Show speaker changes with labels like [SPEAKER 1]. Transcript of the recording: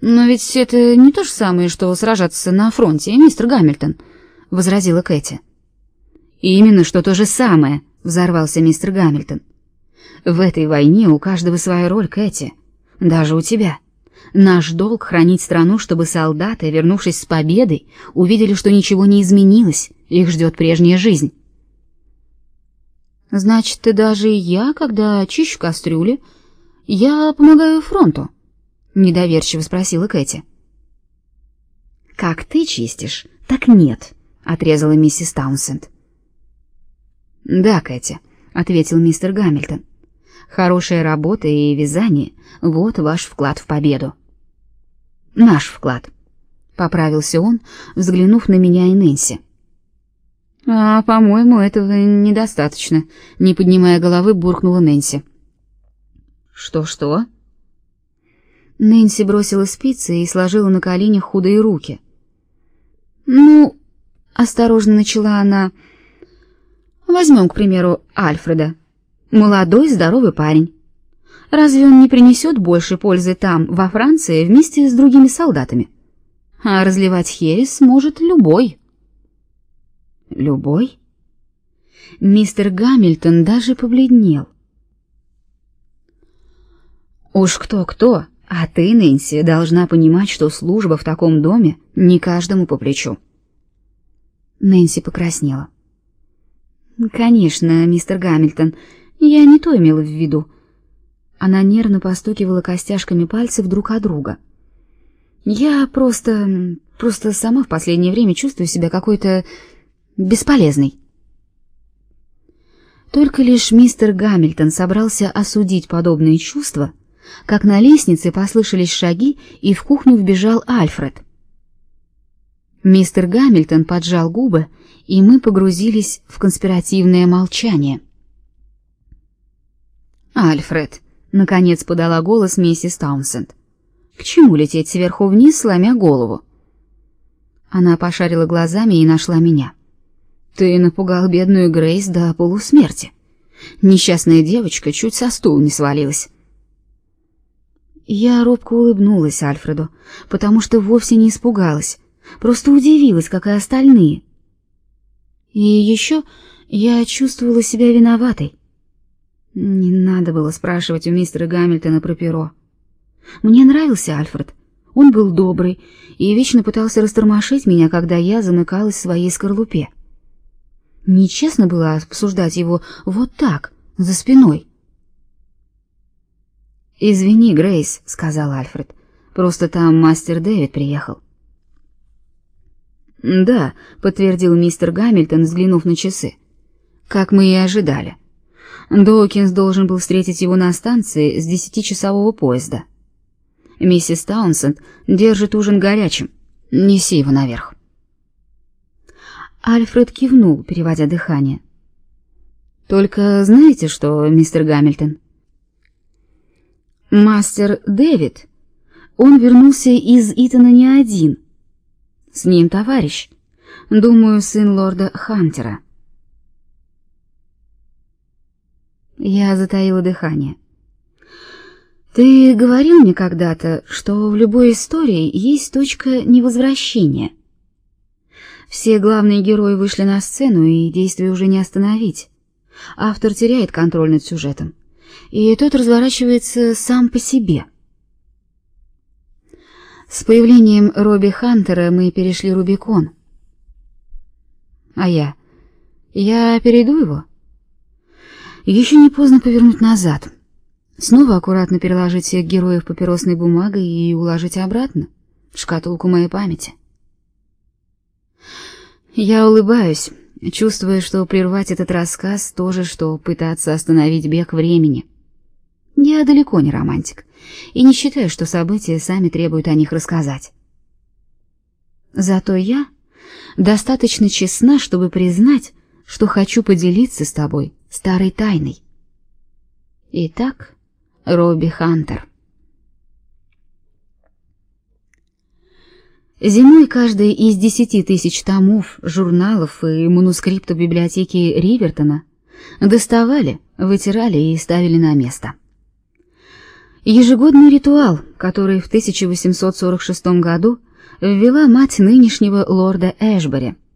[SPEAKER 1] Но ведь это не то же самое, что сражаться на фронте, мистер Гамильтон, возразила Кэти. Именно что то же самое, взорвался мистер Гамильтон. В этой войне у каждого своя роль, Кэти, даже у тебя. Наш долг хранить страну, чтобы солдаты, вернувшись с победой, увидели, что ничего не изменилось, их ждет прежняя жизнь. Значит, ты даже я, когда чищу кастрюли, я помогаю фронту, недоверчиво спросила Кэти. Как ты чистишь, так нет, отрезала миссис Таунсенд. Да, Кэти, ответил мистер Гамильтон. Хорошая работа и вязание — вот ваш вклад в победу. Наш вклад, — поправился он, взглянув на меня и Нэнси. А, по-моему, этого недостаточно, — не поднимая головы, буркнула Нэнси. Что-что? Нэнси бросила спицы и сложила на коленях худые руки. Ну, осторожно начала она. Возьмем, к примеру, Альфреда. Молодой, здоровый парень. Разве он не принесет больше пользы там, во Франции, вместе с другими солдатами? А разливать херес может любой. Любой? Мистер Гамильтон даже побледнел. Уж кто-кто, а ты, Нэнси, должна понимать, что служба в таком доме не каждому по плечу. Нэнси покраснела. Конечно, мистер Гамильтон, я не то имела в виду. Она нервно постукивала костяшками пальцев друг о друга. Я просто просто сама в последнее время чувствую себя какой-то бесполезной. Только лишь мистер Гамильтон собрался осудить подобные чувства, как на лестнице послышались шаги, и в кухню вбежал Альфред. Мистер Гамильтон поджал губы, и мы погрузились в конспиративное молчание. Альфред, наконец подала голос миссис Таунсенд. К чему лететь сверху вниз, сломя голову? Она пошарила глазами и нашла меня. Ты напугал бедную Грейс до полусмерти. Несчастная девочка чуть со стула не свалилась. Я робко улыбнулась Альфреду, потому что вовсе не испугалась, просто удивилась, как и остальные. И еще я чувствовала себя виноватой. Не надо было спрашивать у мистера Гамильтона про перо. Мне нравился Альфред. Он был добрый и вечно пытался растормошить меня, когда я замыкалась в своей скорлупе. Нечестно было обсуждать его вот так, за спиной. «Извини, Грейс», — сказал Альфред. «Просто там мастер Дэвид приехал». «Да», — подтвердил мистер Гамильтон, взглянув на часы. «Как мы и ожидали». Доукинс должен был встретить его на станции с десятичасового поезда. Миссис Таунсенд держит ужин горячим. Неси его наверх. Альфред кивнул, переводя дыхание. Только знаете что, мистер Гамильтон? Мастер Дэвид, он вернулся из Итона не один. С ним товарищ, думаю, сын лорда Хантера. Я затаила дыхание. Ты говорил мне когда-то, что в любой истории есть точка невозвращения. Все главные герои вышли на сцену, и действие уже не остановить. Автор теряет контроль над сюжетом, и тот разворачивается сам по себе. С появлением Робби Хантера мы перешли Рубикон. А я? Я перейду его? Еще не поздно повернуть назад. Снова аккуратно переложить всех героев папиросной бумагой и уложить обратно в шкатулку моей памяти. Я улыбаюсь, чувствуя, что прервать этот рассказ тоже, что пытаться остановить бег времени. Я далеко не романтик и не считаю, что события сами требуют о них рассказать. Зато я достаточно честна, чтобы признать, что хочу поделиться с тобой старой тайной. Итак, Робби Хантер. Зимой каждый из десяти тысяч томов, журналов и манускриптов библиотеки Ривертона доставали, вытирали и ставили на место. Ежегодный ритуал, который в 1846 году ввела мать нынешнего лорда Эшбери –